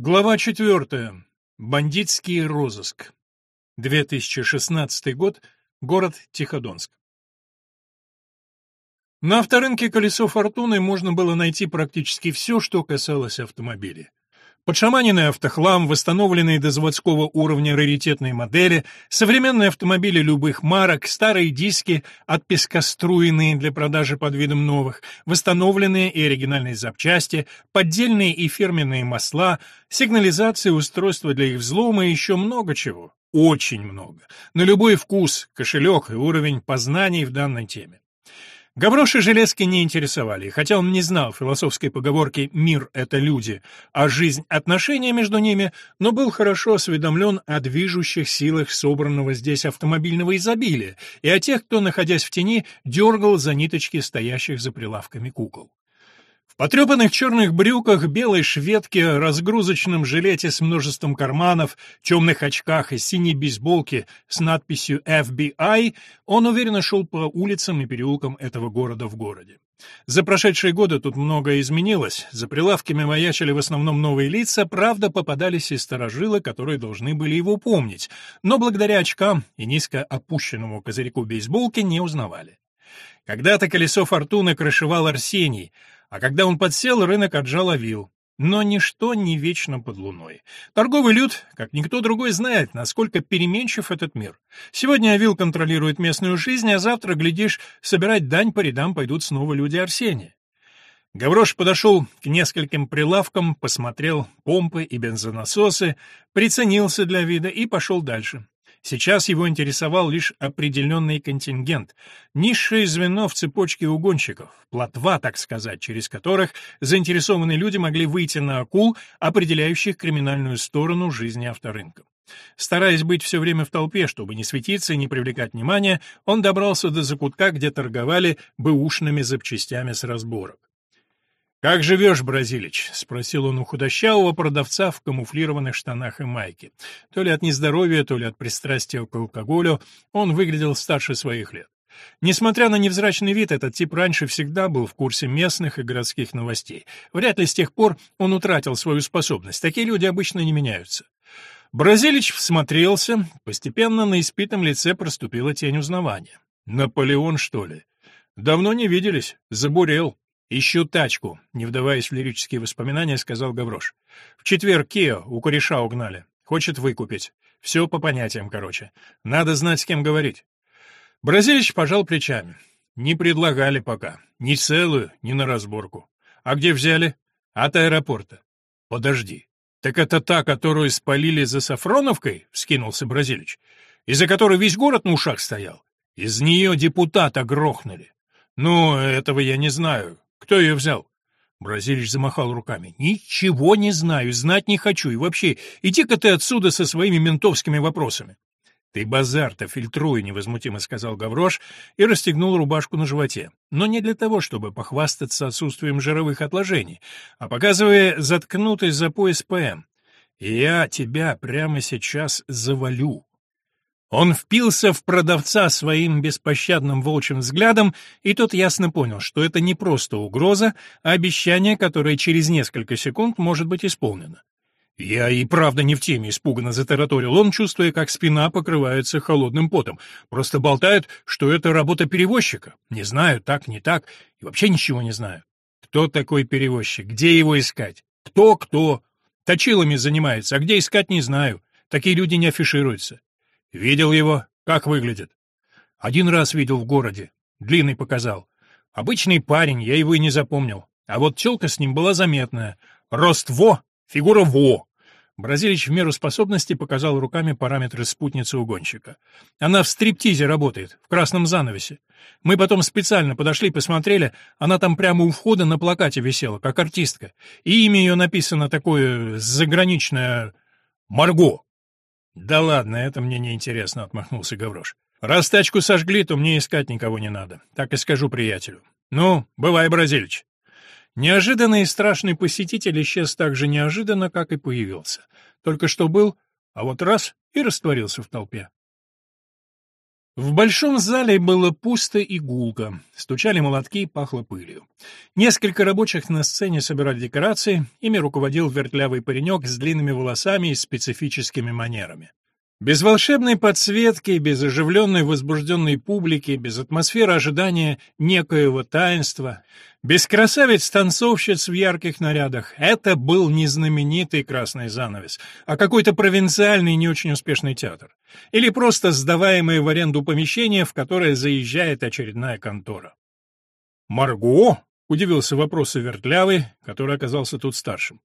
Глава 4. Бандитский розыск. 2016 год. Город Тиходонск. На авторынке «Колесо фортуны» можно было найти практически все, что касалось автомобилей. Подшаманенный автохлам, восстановленные до заводского уровня раритетные модели, современные автомобили любых марок, старые диски, отпескоструенные для продажи под видом новых, восстановленные и оригинальные запчасти, поддельные и фирменные масла, сигнализация, устройства для их взлома и еще много чего. Очень много. На любой вкус, кошелек и уровень познаний в данной теме. Гавроши Железки не интересовали, хотя он не знал философской поговорки «мир — это люди», а жизнь — отношения между ними, но был хорошо осведомлен о движущих силах собранного здесь автомобильного изобилия и о тех, кто, находясь в тени, дергал за ниточки стоящих за прилавками кукол потрепанных черных брюках, белой шведке, разгрузочном жилете с множеством карманов, темных очках и синей бейсболке с надписью FBI, он уверенно шел по улицам и переулкам этого города в городе. За прошедшие годы тут многое изменилось, за прилавками маячили в основном новые лица, правда, попадались и сторожилы, которые должны были его помнить, но благодаря очкам и низко опущенному козырьку бейсболки не узнавали. Когда-то колесо фортуны крышевал Арсений — а когда он подсел, рынок отжал овил. Но ничто не вечно под луной. Торговый люд, как никто другой, знает, насколько переменчив этот мир. Сегодня Авил контролирует местную жизнь, а завтра, глядишь, собирать дань по рядам пойдут снова люди Арсения. Гаврош подошел к нескольким прилавкам, посмотрел помпы и бензонасосы, приценился для вида и пошел дальше. Сейчас его интересовал лишь определенный контингент, низшее звено в цепочке угонщиков, плотва, так сказать, через которых заинтересованные люди могли выйти на акул, определяющих криминальную сторону жизни авторынка. Стараясь быть все время в толпе, чтобы не светиться и не привлекать внимания, он добрался до закутка, где торговали бэушными запчастями с разборок. «Как живешь, Бразилич?» — спросил он у худощавого продавца в камуфлированных штанах и майке. То ли от нездоровья, то ли от пристрастия к алкоголю он выглядел старше своих лет. Несмотря на невзрачный вид, этот тип раньше всегда был в курсе местных и городских новостей. Вряд ли с тех пор он утратил свою способность. Такие люди обычно не меняются. Бразилич всмотрелся, постепенно на испитом лице проступила тень узнавания. «Наполеон, что ли?» «Давно не виделись. Забурел». «Ищу тачку», — не вдаваясь в лирические воспоминания, сказал Гаврош. «В четверг Кио у кореша угнали. Хочет выкупить. Все по понятиям, короче. Надо знать, с кем говорить». Бразилич пожал плечами. «Не предлагали пока. Ни целую, ни на разборку. А где взяли? От аэропорта. Подожди. Так это та, которую спалили за Сафроновкой?» — вскинулся Бразилич. «Из-за которой весь город на ушах стоял. Из нее депутата грохнули. Ну, этого я не знаю. Кто ее взял? Бразилич замахал руками. «Ничего не знаю, знать не хочу. И вообще, иди-ка ты отсюда со своими ментовскими вопросами». «Ты базар-то фильтруй», — невозмутимо сказал Гаврош и расстегнул рубашку на животе. Но не для того, чтобы похвастаться отсутствием жировых отложений, а показывая заткнутый за пояс ПМ. «Я тебя прямо сейчас завалю». Он впился в продавца своим беспощадным волчьим взглядом, и тот ясно понял, что это не просто угроза, а обещание, которое через несколько секунд может быть исполнено. «Я и правда не в теме», — испуганно затараторил он, чувствуя, как спина покрывается холодным потом. «Просто болтают, что это работа перевозчика. Не знаю, так, не так, и вообще ничего не знаю. Кто такой перевозчик? Где его искать? Кто-кто? Точилами занимается, а где искать не знаю. Такие люди не афишируются. Видел его? Как выглядит? Один раз видел в городе. Длинный показал. Обычный парень, я его и не запомнил. А вот телка с ним была заметная. Рост во, фигура во. Бразилич в меру способности показал руками параметры спутницы угонщика. Она в стриптизе работает, в красном занавесе. Мы потом специально подошли, посмотрели, она там прямо у входа на плакате висела, как артистка. И имя ее написано такое заграничное «Марго». «Да ладно, это мне не интересно, отмахнулся Гаврош. «Раз тачку сожгли, то мне искать никого не надо. Так и скажу приятелю. Ну, бывай, Бразилич». Неожиданный и страшный посетитель исчез так же неожиданно, как и появился. Только что был, а вот раз — и растворился в толпе. В большом зале было пусто и гулко. Стучали молотки, пахло пылью. Несколько рабочих на сцене собирали декорации, ими руководил вертлявый паренек с длинными волосами и специфическими манерами. Без волшебной подсветки, без оживленной возбужденной публики, без атмосферы ожидания некоего таинства, без красавиц-танцовщиц в ярких нарядах. Это был не знаменитый красный занавес, а какой-то провинциальный не очень успешный театр. Или просто сдаваемое в аренду помещение, в которое заезжает очередная контора. «Марго?» — удивился вопросу Вертлявый, который оказался тут старшим.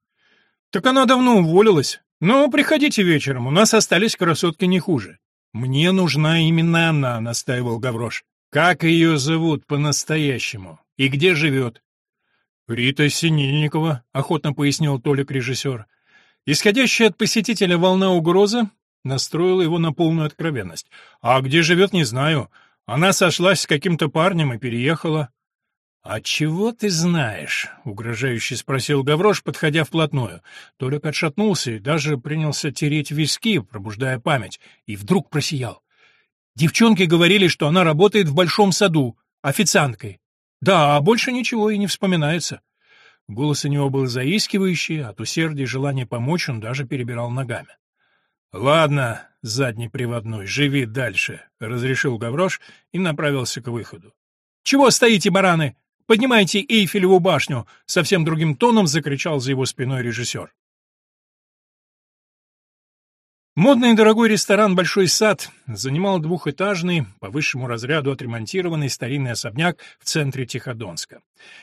«Так она давно уволилась. «Ну, приходите вечером, у нас остались красотки не хуже». «Мне нужна именно она», — настаивал Гаврош. «Как ее зовут по-настоящему? И где живет?» «Рита Синельникова», — охотно пояснил Толик-режиссер. Исходящая от посетителя волна угрозы настроила его на полную откровенность. «А где живет, не знаю. Она сошлась с каким-то парнем и переехала». «А чего ты знаешь?» — угрожающе спросил Гаврош, подходя вплотную. Толик отшатнулся и даже принялся тереть виски, пробуждая память, и вдруг просиял. Девчонки говорили, что она работает в большом саду, официанткой. Да, а больше ничего и не вспоминается. Голос у него был заискивающий, от усердия и желания помочь он даже перебирал ногами. «Ладно, задний приводной, живи дальше», — разрешил Гаврош и направился к выходу. «Чего стоите, бараны? Поднимайте Эйфелеву башню!» — совсем другим тоном закричал за его спиной режиссер. Модный и дорогой ресторан «Большой сад» занимал двухэтажный, по высшему разряду отремонтированный старинный особняк в центре Тиходонска.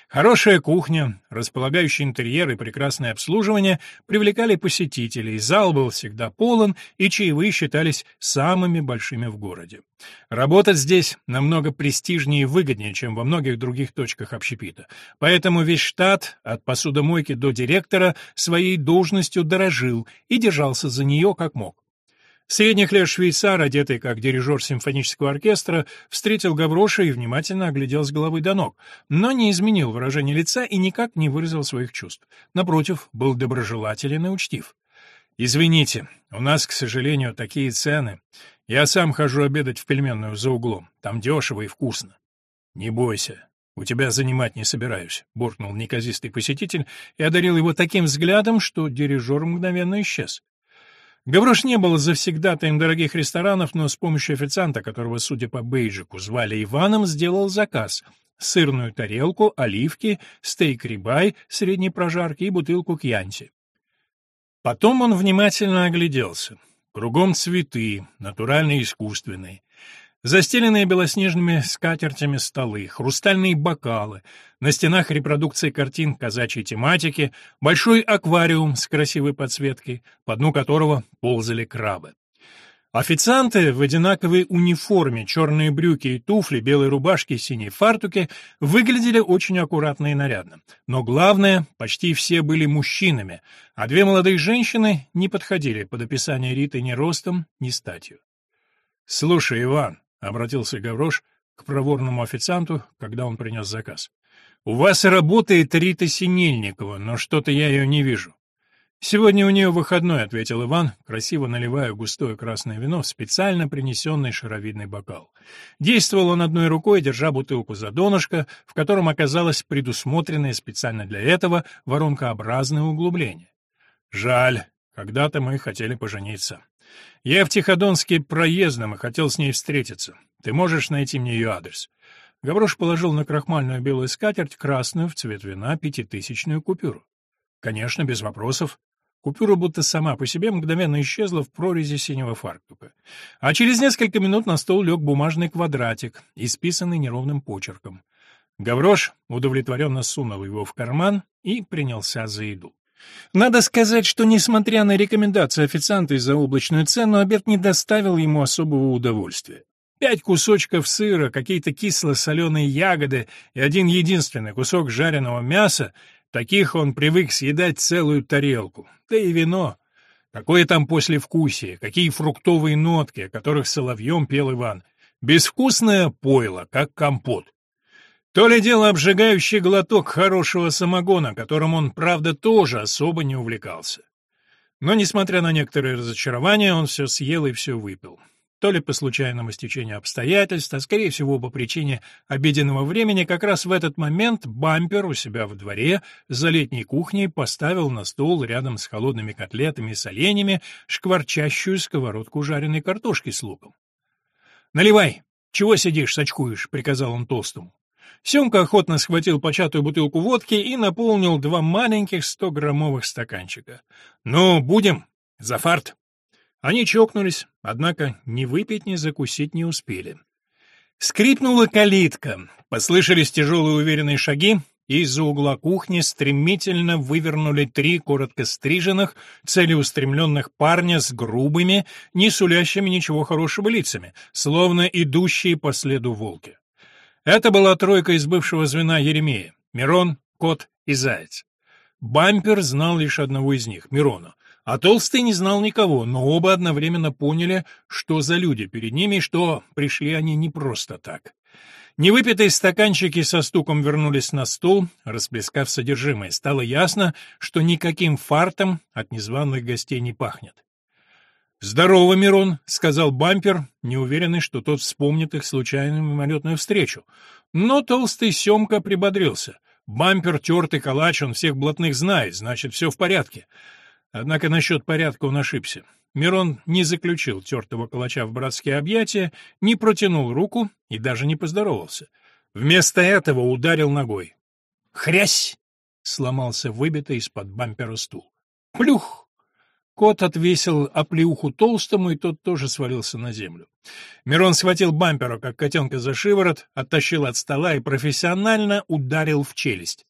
Хорошая кухня, располагающий интерьер и прекрасное обслуживание привлекали посетителей, зал был всегда полон, и чаевые считались самыми большими в городе. Работать здесь намного престижнее и выгоднее, чем во многих других точках общепита. Поэтому весь штат, от посудомойки до директора, своей должностью дорожил и держался за нее как мог. Средних лет швейцар, одетый как дирижер симфонического оркестра, встретил Гавроша и внимательно оглядел с головы до ног, но не изменил выражение лица и никак не выразил своих чувств. Напротив, был доброжелателен и учтив. «Извините, у нас, к сожалению, такие цены. Я сам хожу обедать в пельменную за углом. Там дешево и вкусно». «Не бойся, у тебя занимать не собираюсь», — буркнул неказистый посетитель и одарил его таким взглядом, что дирижер мгновенно исчез. Гаврош не был завсегдатаем дорогих ресторанов, но с помощью официанта, которого, судя по бейджику, звали Иваном, сделал заказ — сырную тарелку, оливки, стейк-рибай средней прожарки и бутылку кьянти. Потом он внимательно огляделся. Кругом цветы, натуральные и искусственные. Застеленные белоснежными скатертями столы, хрустальные бокалы, на стенах репродукции картин казачьей тематики, большой аквариум с красивой подсветкой, по дну которого ползали крабы. Официанты в одинаковой униформе, черные брюки и туфли, белые рубашки и синие фартуки выглядели очень аккуратно и нарядно. Но главное, почти все были мужчинами, а две молодые женщины не подходили под описание Риты ни ростом, ни статью. «Слушай, Иван», — обратился Гаврош к проворному официанту, когда он принес заказ. «У вас работает Рита Синельникова, но что-то я ее не вижу». «Сегодня у нее выходной», — ответил Иван, красиво наливая густое красное вино в специально принесенный шаровидный бокал. Действовал он одной рукой, держа бутылку за донышко, в котором оказалось предусмотренное специально для этого воронкообразное углубление. «Жаль, когда-то мы хотели пожениться». Я в Тиходонске проездом и хотел с ней встретиться. Ты можешь найти мне ее адрес?» Гаврош положил на крахмальную белую скатерть красную в цвет вина пятитысячную купюру. «Конечно, без вопросов». Купюра будто сама по себе мгновенно исчезла в прорези синего фартука. А через несколько минут на стол лег бумажный квадратик, исписанный неровным почерком. Гаврош удовлетворенно сунул его в карман и принялся за еду. Надо сказать, что, несмотря на рекомендации официанта из-за облачную цену, обед не доставил ему особого удовольствия. Пять кусочков сыра, какие-то кисло-соленые ягоды и один единственный кусок жареного мяса — таких он привык съедать целую тарелку. Да и вино. Какое там послевкусие, какие фруктовые нотки, о которых соловьем пел Иван. Безвкусное пойло, как компот. То ли дело обжигающий глоток хорошего самогона, которым он, правда, тоже особо не увлекался. Но, несмотря на некоторые разочарования, он все съел и все выпил. То ли по случайному стечению обстоятельств, а скорее всего по причине обеденного времени, как раз в этот момент бампер у себя в дворе за летней кухней поставил на стол рядом с холодными котлетами и соленьями шкварчащую сковородку жареной картошки с луком. «Наливай! Чего сидишь, сочкуешь?» — приказал он толстому. Семка охотно схватил початую бутылку водки и наполнил два маленьких стограммовых стаканчика. «Ну, будем? За фарт!» Они чокнулись, однако ни выпить, ни закусить не успели. Скрипнула калитка, послышались тяжелые уверенные шаги, и из-за угла кухни стремительно вывернули три коротко стриженных, целеустремленных парня с грубыми, не сулящими ничего хорошего лицами, словно идущие по следу волки. Это была тройка из бывшего звена Еремея — Мирон, Кот и Заяц. Бампер знал лишь одного из них — Мирона, а Толстый не знал никого, но оба одновременно поняли, что за люди перед ними что пришли они не просто так. Невыпитые стаканчики со стуком вернулись на стол, расплескав содержимое. Стало ясно, что никаким фартом от незваных гостей не пахнет. «Здорово, Мирон», — сказал бампер, неуверенный, что тот вспомнит их случайную мимолетную встречу. Но толстый Семка прибодрился. Бампер — тертый калач, он всех блатных знает, значит, все в порядке. Однако насчет порядка он ошибся. Мирон не заключил тертого калача в братские объятия, не протянул руку и даже не поздоровался. Вместо этого ударил ногой. «Хрясь!» — сломался выбитый из-под бампера стул. «Плюх!» Кот отвесил оплеуху толстому, и тот тоже свалился на землю. Мирон схватил бампера, как котенка за шиворот, оттащил от стола и профессионально ударил в челюсть.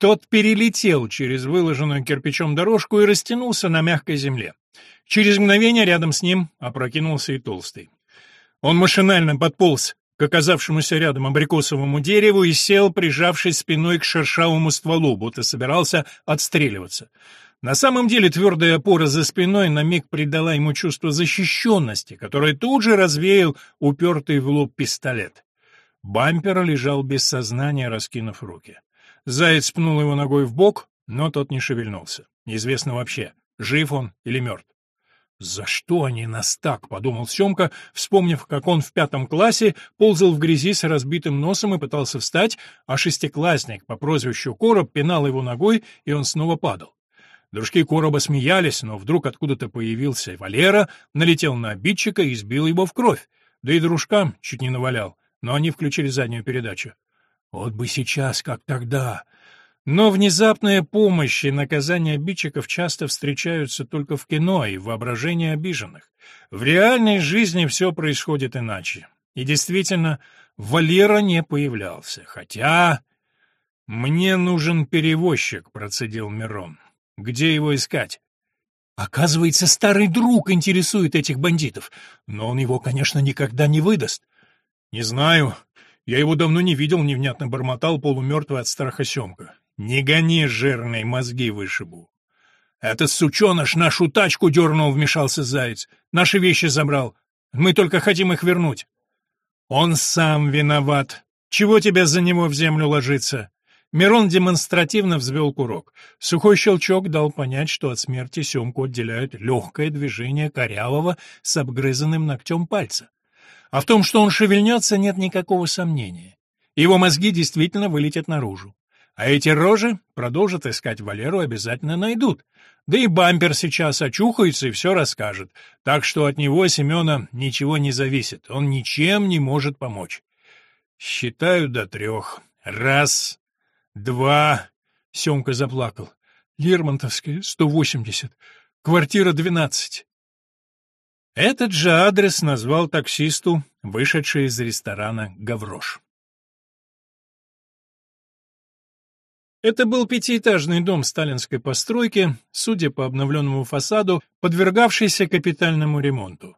Тот перелетел через выложенную кирпичом дорожку и растянулся на мягкой земле. Через мгновение рядом с ним опрокинулся и толстый. Он машинально подполз к оказавшемуся рядом абрикосовому дереву и сел, прижавшись спиной к шершавому стволу, будто собирался отстреливаться. На самом деле твердая опора за спиной на миг придала ему чувство защищенности, которое тут же развеял упертый в лоб пистолет. Бампер лежал без сознания, раскинув руки. Заяц пнул его ногой в бок, но тот не шевельнулся. Неизвестно вообще, жив он или мертв. «За что они нас так?» — подумал Семка, вспомнив, как он в пятом классе ползал в грязи с разбитым носом и пытался встать, а шестиклассник по прозвищу Короб пинал его ногой, и он снова падал. Дружки Короба смеялись, но вдруг откуда-то появился Валера, налетел на обидчика и сбил его в кровь. Да и дружкам чуть не навалял, но они включили заднюю передачу. Вот бы сейчас, как тогда. Но внезапная помощь и наказание обидчиков часто встречаются только в кино и в воображении обиженных. В реальной жизни все происходит иначе. И действительно, Валера не появлялся, хотя... «Мне нужен перевозчик», — процедил Мирон. Где его искать? Оказывается, старый друг интересует этих бандитов, но он его, конечно, никогда не выдаст. Не знаю. Я его давно не видел, невнятно бормотал полумертвый от страха Семка. Не гони, жирные мозги вышибу. Этот сученыш нашу тачку дернул, вмешался заяц. Наши вещи забрал. Мы только хотим их вернуть. Он сам виноват. Чего тебе за него в землю ложиться? Мирон демонстративно взвел курок. Сухой щелчок дал понять, что от смерти Семку отделяет легкое движение корявого с обгрызанным ногтем пальца. А в том, что он шевельнется, нет никакого сомнения. Его мозги действительно вылетят наружу. А эти рожи продолжат искать Валеру, обязательно найдут. Да и бампер сейчас очухается и все расскажет. Так что от него, Семена, ничего не зависит. Он ничем не может помочь. Считаю до трех. Раз, Два. Семка заплакал. Лермонтовская, 180. Квартира 12. Этот же адрес назвал таксисту, вышедший из ресторана «Гаврош». Это был пятиэтажный дом сталинской постройки, судя по обновленному фасаду, подвергавшийся капитальному ремонту.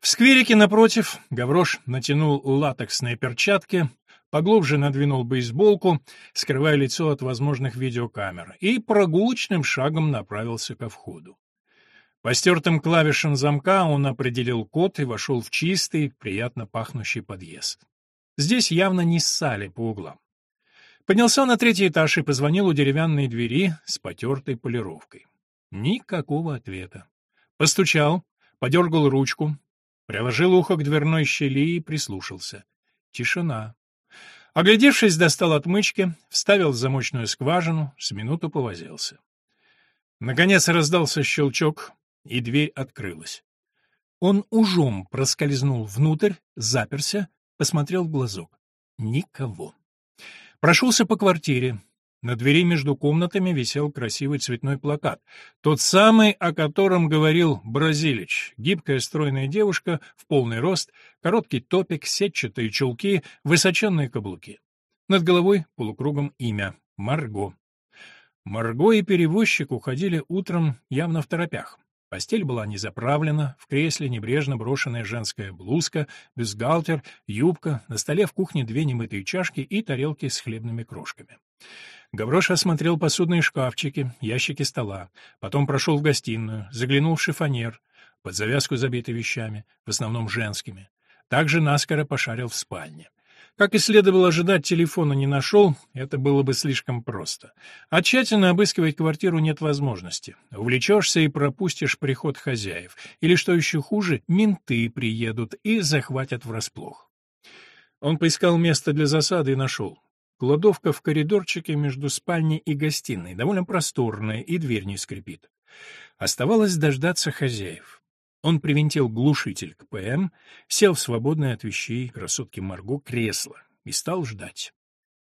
В скверике напротив Гаврош натянул латексные перчатки, поглубже надвинул бейсболку, скрывая лицо от возможных видеокамер, и прогулочным шагом направился ко входу. По стертым клавишам замка он определил код и вошел в чистый, приятно пахнущий подъезд. Здесь явно не ссали по углам. Поднялся на третий этаж и позвонил у деревянной двери с потертой полировкой. Никакого ответа. Постучал, подергал ручку. Приложил ухо к дверной щели и прислушался. Тишина. Оглядевшись, достал отмычки, вставил в замочную скважину, с минуту повозился. Наконец раздался щелчок, и дверь открылась. Он ужом проскользнул внутрь, заперся, посмотрел в глазок. Никого. Прошелся по квартире. На двери между комнатами висел красивый цветной плакат. Тот самый, о котором говорил Бразилич. Гибкая стройная девушка в полный рост, короткий топик, сетчатые чулки, высоченные каблуки. Над головой полукругом имя — Марго. Марго и перевозчик уходили утром явно в торопях. Постель была не заправлена, в кресле небрежно брошенная женская блузка, бюстгальтер, юбка, на столе в кухне две немытые чашки и тарелки с хлебными крошками. Гаврош осмотрел посудные шкафчики, ящики стола, потом прошел в гостиную, заглянул в шифонер, под завязку забитый вещами, в основном женскими. Также наскоро пошарил в спальне. Как и следовало ожидать, телефона не нашел, это было бы слишком просто. А тщательно обыскивать квартиру нет возможности. Увлечешься и пропустишь приход хозяев. Или, что еще хуже, менты приедут и захватят врасплох. Он поискал место для засады и нашел. Кладовка в коридорчике между спальней и гостиной, довольно просторная, и дверь не скрипит. Оставалось дождаться хозяев. Он привинтил глушитель к ПМ, сел в свободное от вещей красотки Марго кресло и стал ждать.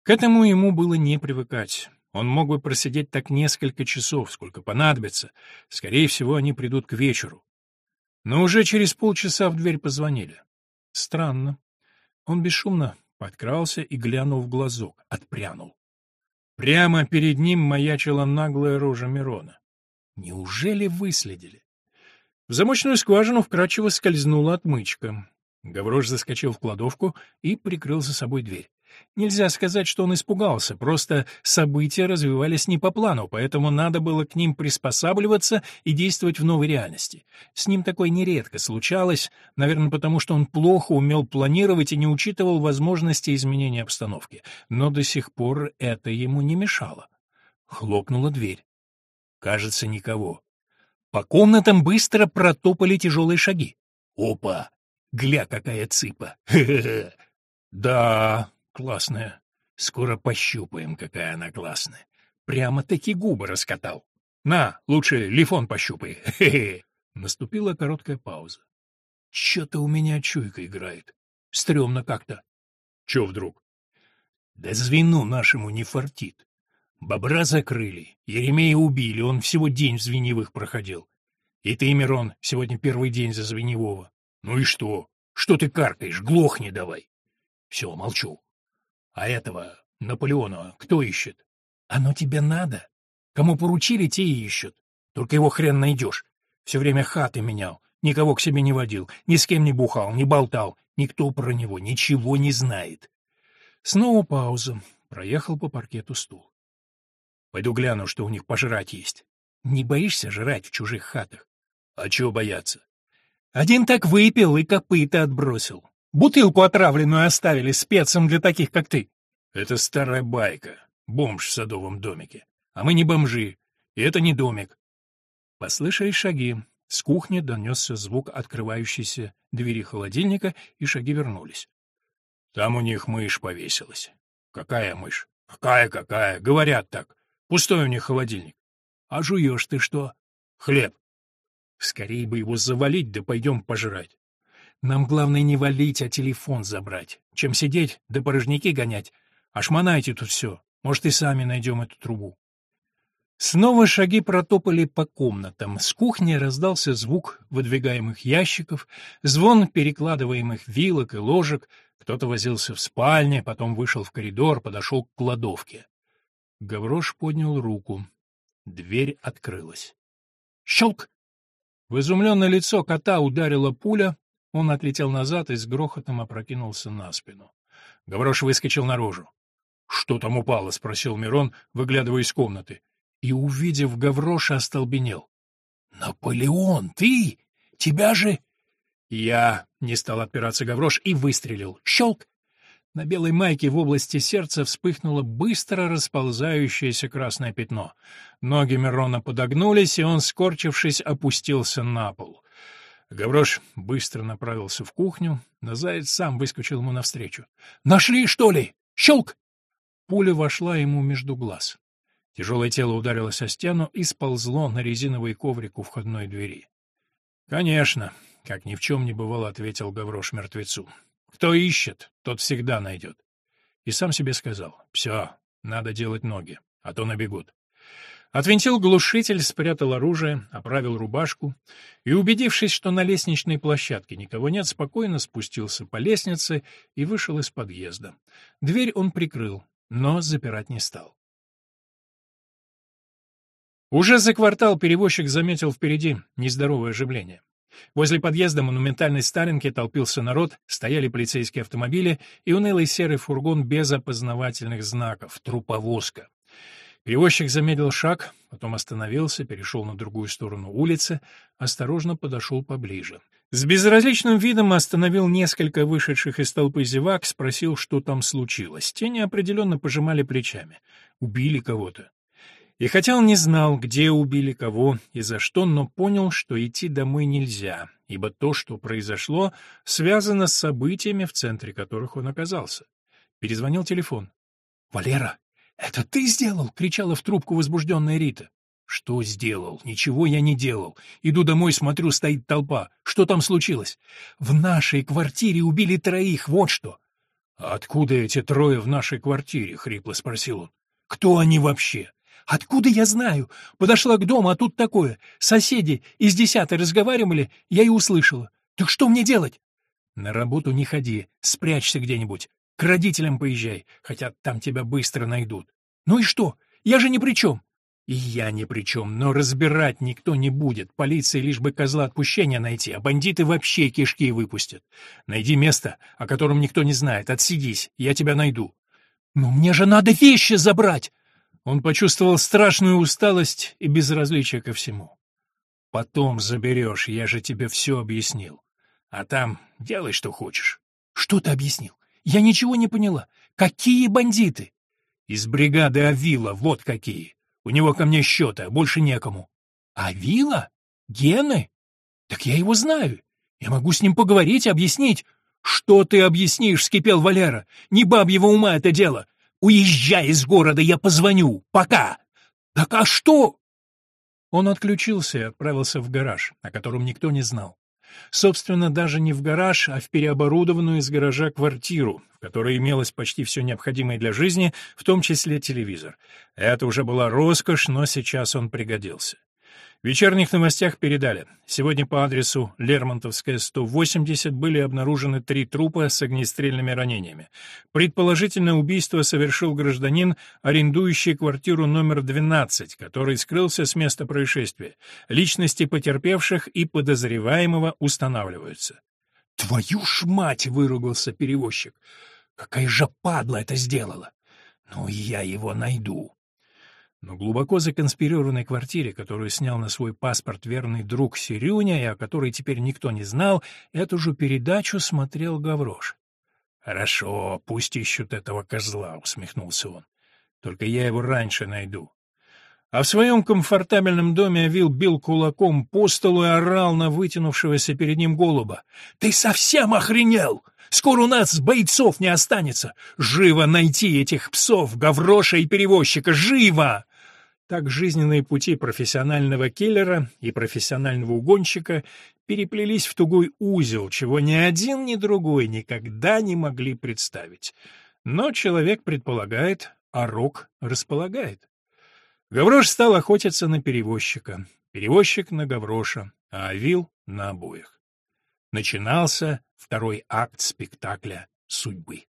К этому ему было не привыкать. Он мог бы просидеть так несколько часов, сколько понадобится. Скорее всего, они придут к вечеру. Но уже через полчаса в дверь позвонили. Странно. Он бесшумно подкрался и, глянул в глазок, отпрянул. Прямо перед ним маячила наглая рожа Мирона. Неужели выследили? В замочную скважину вкрадчиво скользнула отмычка. Гаврош заскочил в кладовку и прикрыл за собой дверь. Нельзя сказать, что он испугался, просто события развивались не по плану, поэтому надо было к ним приспосабливаться и действовать в новой реальности. С ним такое нередко случалось, наверное, потому что он плохо умел планировать и не учитывал возможности изменения обстановки, но до сих пор это ему не мешало. Хлопнула дверь. Кажется, никого. По комнатам быстро протопали тяжелые шаги. Опа! Гля, какая цыпа! Хе-хе-хе! Да, классная. Скоро пощупаем, какая она классная. Прямо-таки губы раскатал. На, лучше лифон пощупай. Хе-хе! Наступила короткая пауза. Чё-то у меня чуйка играет. Стремно как-то. Чё вдруг? Да звену нашему не фартит. Бобра закрыли, Еремея убили, он всего день в Звеневых проходил. И ты, Мирон, сегодня первый день за Звеневого. Ну и что? Что ты каркаешь? Глохни давай. Все, молчу. А этого, Наполеона, кто ищет? Оно тебе надо? Кому поручили, те и ищут. Только его хрен найдешь. Все время хаты менял, никого к себе не водил, ни с кем не бухал, не болтал. Никто про него ничего не знает. Снова пауза. Проехал по паркету стул. Пойду гляну, что у них пожрать есть. Не боишься жрать в чужих хатах? А чего бояться? Один так выпил и копыта отбросил. Бутылку отравленную оставили спецем для таких, как ты. Это старая байка. Бомж в садовом домике. А мы не бомжи. И это не домик. Послышались шаги. С кухни донесся звук открывающейся двери холодильника, и шаги вернулись. Там у них мышь повесилась. Какая мышь? Какая-какая? Говорят так. Пустой у них холодильник. А жуешь ты что? Хлеб. Скорее бы его завалить, да пойдем пожрать. Нам главное не валить, а телефон забрать. Чем сидеть, да порожники гонять. Аж манайте тут все. Может, и сами найдем эту трубу. Снова шаги протопали по комнатам. С кухни раздался звук выдвигаемых ящиков, звон перекладываемых вилок и ложек. Кто-то возился в спальне, потом вышел в коридор, подошел к кладовке. Гаврош поднял руку. Дверь открылась. Щелк! В изумленное лицо кота ударила пуля, он отлетел назад и с грохотом опрокинулся на спину. Гаврош выскочил наружу. — Что там упало? — спросил Мирон, выглядывая из комнаты. И, увидев Гавроша, остолбенел. — Наполеон, ты? Тебя же... Я не стал отпираться Гаврош и выстрелил. Щелк! На белой майке в области сердца вспыхнуло быстро расползающееся красное пятно. Ноги Мирона подогнулись, и он, скорчившись, опустился на пол. Гаврош быстро направился в кухню, но заяц сам выскочил ему навстречу. «Нашли, что ли? Щелк!» Пуля вошла ему между глаз. Тяжелое тело ударилось о стену и сползло на резиновый коврик у входной двери. «Конечно», — как ни в чем не бывало, ответил Гаврош мертвецу. «Кто ищет, тот всегда найдет». И сам себе сказал, «Все, надо делать ноги, а то набегут». Отвинтил глушитель, спрятал оружие, оправил рубашку и, убедившись, что на лестничной площадке никого нет, спокойно спустился по лестнице и вышел из подъезда. Дверь он прикрыл, но запирать не стал. Уже за квартал перевозчик заметил впереди нездоровое оживление. Возле подъезда монументальной Сталинки толпился народ, стояли полицейские автомобили и унылый серый фургон без опознавательных знаков, труповозка. Перевозчик замедлил шаг, потом остановился, перешел на другую сторону улицы, осторожно подошел поближе. С безразличным видом остановил несколько вышедших из толпы зевак, спросил, что там случилось. Те неопределенно пожимали плечами. Убили кого-то. И хотя он не знал, где убили кого и за что, но понял, что идти домой нельзя, ибо то, что произошло, связано с событиями, в центре которых он оказался. Перезвонил телефон. «Валера, это ты сделал?» — кричала в трубку возбужденная Рита. «Что сделал? Ничего я не делал. Иду домой, смотрю, стоит толпа. Что там случилось? В нашей квартире убили троих, вот что!» «А откуда эти трое в нашей квартире?» — хрипло спросил он. «Кто они вообще? Откуда я знаю? Подошла к дому, а тут такое. Соседи из десятой разговаривали, я и услышала. Так что мне делать? На работу не ходи, спрячься где-нибудь. К родителям поезжай, хотя там тебя быстро найдут. Ну и что? Я же ни при чем. И я ни при чем, но разбирать никто не будет. Полиция лишь бы козла отпущения найти, а бандиты вообще кишки выпустят. Найди место, о котором никто не знает, отсидись, я тебя найду. Но мне же надо вещи забрать! Он почувствовал страшную усталость и безразличие ко всему. «Потом заберешь, я же тебе все объяснил. А там делай, что хочешь». «Что ты объяснил? Я ничего не поняла. Какие бандиты?» «Из бригады Авила, вот какие. У него ко мне счета, больше некому». «Авила? Гены? Так я его знаю. Я могу с ним поговорить, объяснить». «Что ты объяснишь?» — вскипел Валера. «Не бабьего ума это дело. Уезжай из города, я позвоню. Пока. Так а что? Он отключился и отправился в гараж, о котором никто не знал. Собственно, даже не в гараж, а в переоборудованную из гаража квартиру, в которой имелось почти все необходимое для жизни, в том числе телевизор. Это уже была роскошь, но сейчас он пригодился. В вечерних новостях передали. Сегодня по адресу Лермонтовская, 180 были обнаружены три трупа с огнестрельными ранениями. Предположительно, убийство совершил гражданин, арендующий квартиру номер 12, который скрылся с места происшествия. Личности потерпевших и подозреваемого устанавливаются. «Твою ж мать!» — выругался перевозчик. «Какая же падла это сделала! Ну, я его найду!» Но глубоко законспирированной квартире, которую снял на свой паспорт верный друг Сирюня и о которой теперь никто не знал, эту же передачу смотрел Гаврош. «Хорошо, пусть ищут этого козла», — усмехнулся он. «Только я его раньше найду». А в своем комфортабельном доме Авил бил кулаком по столу и орал на вытянувшегося перед ним голуба. «Ты совсем охренел! Скоро у нас бойцов не останется! Живо найти этих псов, Гавроша и перевозчика! Живо!» Так жизненные пути профессионального киллера и профессионального угонщика переплелись в тугой узел, чего ни один, ни другой никогда не могли представить. Но человек предполагает, а рок располагает. Гаврош стал охотиться на перевозчика, перевозчик на Гавроша, а Авил — на обоих. Начинался второй акт спектакля судьбы.